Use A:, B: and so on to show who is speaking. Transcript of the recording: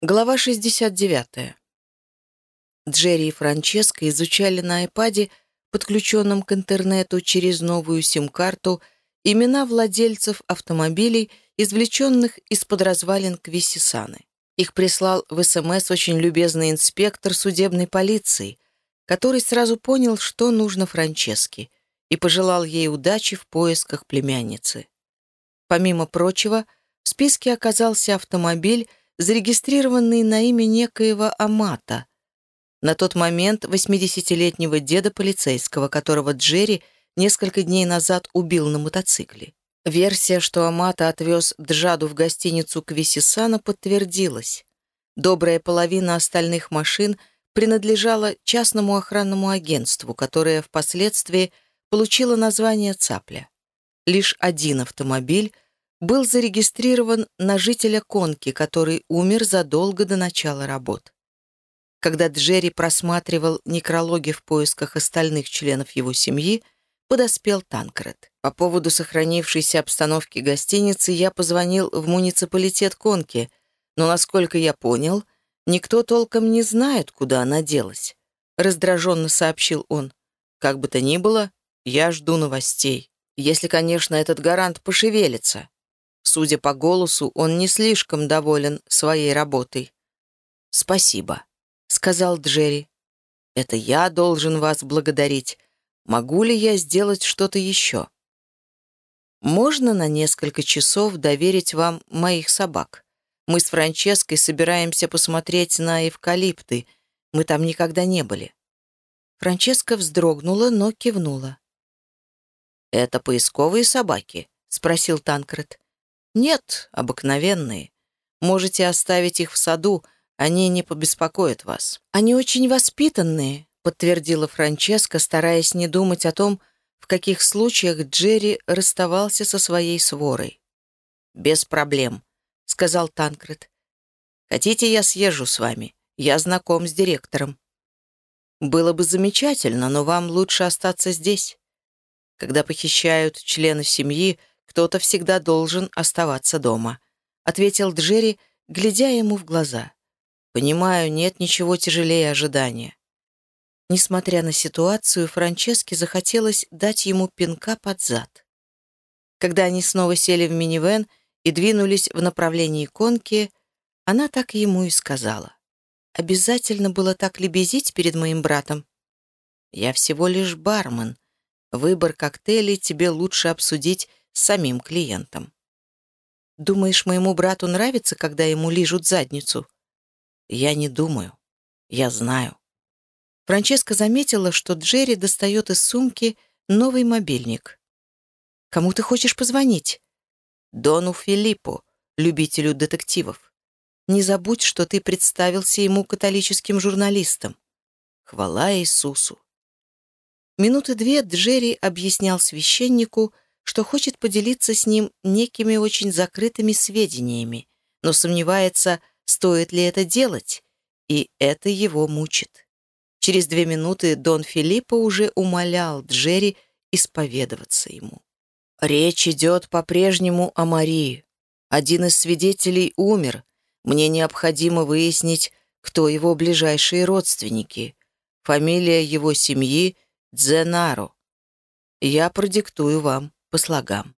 A: Глава 69. Джерри и Франческо изучали на айпаде, подключенном к интернету через новую сим-карту, имена владельцев автомобилей, извлеченных из-под развалин Квисисаны. Их прислал в СМС очень любезный инспектор судебной полиции, который сразу понял, что нужно Франческе, и пожелал ей удачи в поисках племянницы. Помимо прочего, в списке оказался автомобиль, зарегистрированный на имя некоего Амата. На тот момент 80-летнего деда полицейского, которого Джерри несколько дней назад убил на мотоцикле. Версия, что Амата отвез Джаду в гостиницу Квисисана, подтвердилась. Добрая половина остальных машин принадлежала частному охранному агентству, которое впоследствии получило название «Цапля». Лишь один автомобиль — был зарегистрирован на жителя Конки, который умер задолго до начала работ. Когда Джерри просматривал некрологи в поисках остальных членов его семьи, подоспел Танкред. По поводу сохранившейся обстановки гостиницы я позвонил в муниципалитет Конки, но, насколько я понял, никто толком не знает, куда она делась. Раздраженно сообщил он. Как бы то ни было, я жду новостей. Если, конечно, этот гарант пошевелится. Судя по голосу, он не слишком доволен своей работой. «Спасибо», — сказал Джерри. «Это я должен вас благодарить. Могу ли я сделать что-то еще?» «Можно на несколько часов доверить вам моих собак? Мы с Франческой собираемся посмотреть на эвкалипты. Мы там никогда не были». Франческа вздрогнула, но кивнула. «Это поисковые собаки?» — спросил Танкред. «Нет, обыкновенные. Можете оставить их в саду, они не побеспокоят вас». «Они очень воспитанные», — подтвердила Франческа, стараясь не думать о том, в каких случаях Джерри расставался со своей сворой. «Без проблем», — сказал Танкред. «Хотите, я съезжу с вами? Я знаком с директором». «Было бы замечательно, но вам лучше остаться здесь. Когда похищают члена семьи, кто-то всегда должен оставаться дома», — ответил Джерри, глядя ему в глаза. «Понимаю, нет ничего тяжелее ожидания». Несмотря на ситуацию, Франческе захотелось дать ему пинка под зад. Когда они снова сели в минивэн и двинулись в направлении конки, она так ему и сказала. «Обязательно было так лебезить перед моим братом?» «Я всего лишь бармен. Выбор коктейлей тебе лучше обсудить с самим клиентом. «Думаешь, моему брату нравится, когда ему лижут задницу?» «Я не думаю. Я знаю». Франческа заметила, что Джерри достает из сумки новый мобильник. «Кому ты хочешь позвонить?» «Дону Филиппу, любителю детективов. Не забудь, что ты представился ему католическим журналистом. Хвала Иисусу». Минуты две Джерри объяснял священнику, что хочет поделиться с ним некими очень закрытыми сведениями, но сомневается, стоит ли это делать, и это его мучит. Через две минуты Дон Филиппо уже умолял Джерри исповедоваться ему. «Речь идет по-прежнему о Марии. Один из свидетелей умер. Мне необходимо выяснить, кто его ближайшие родственники. Фамилия его семьи — Дзенаро. Я продиктую вам по слогам.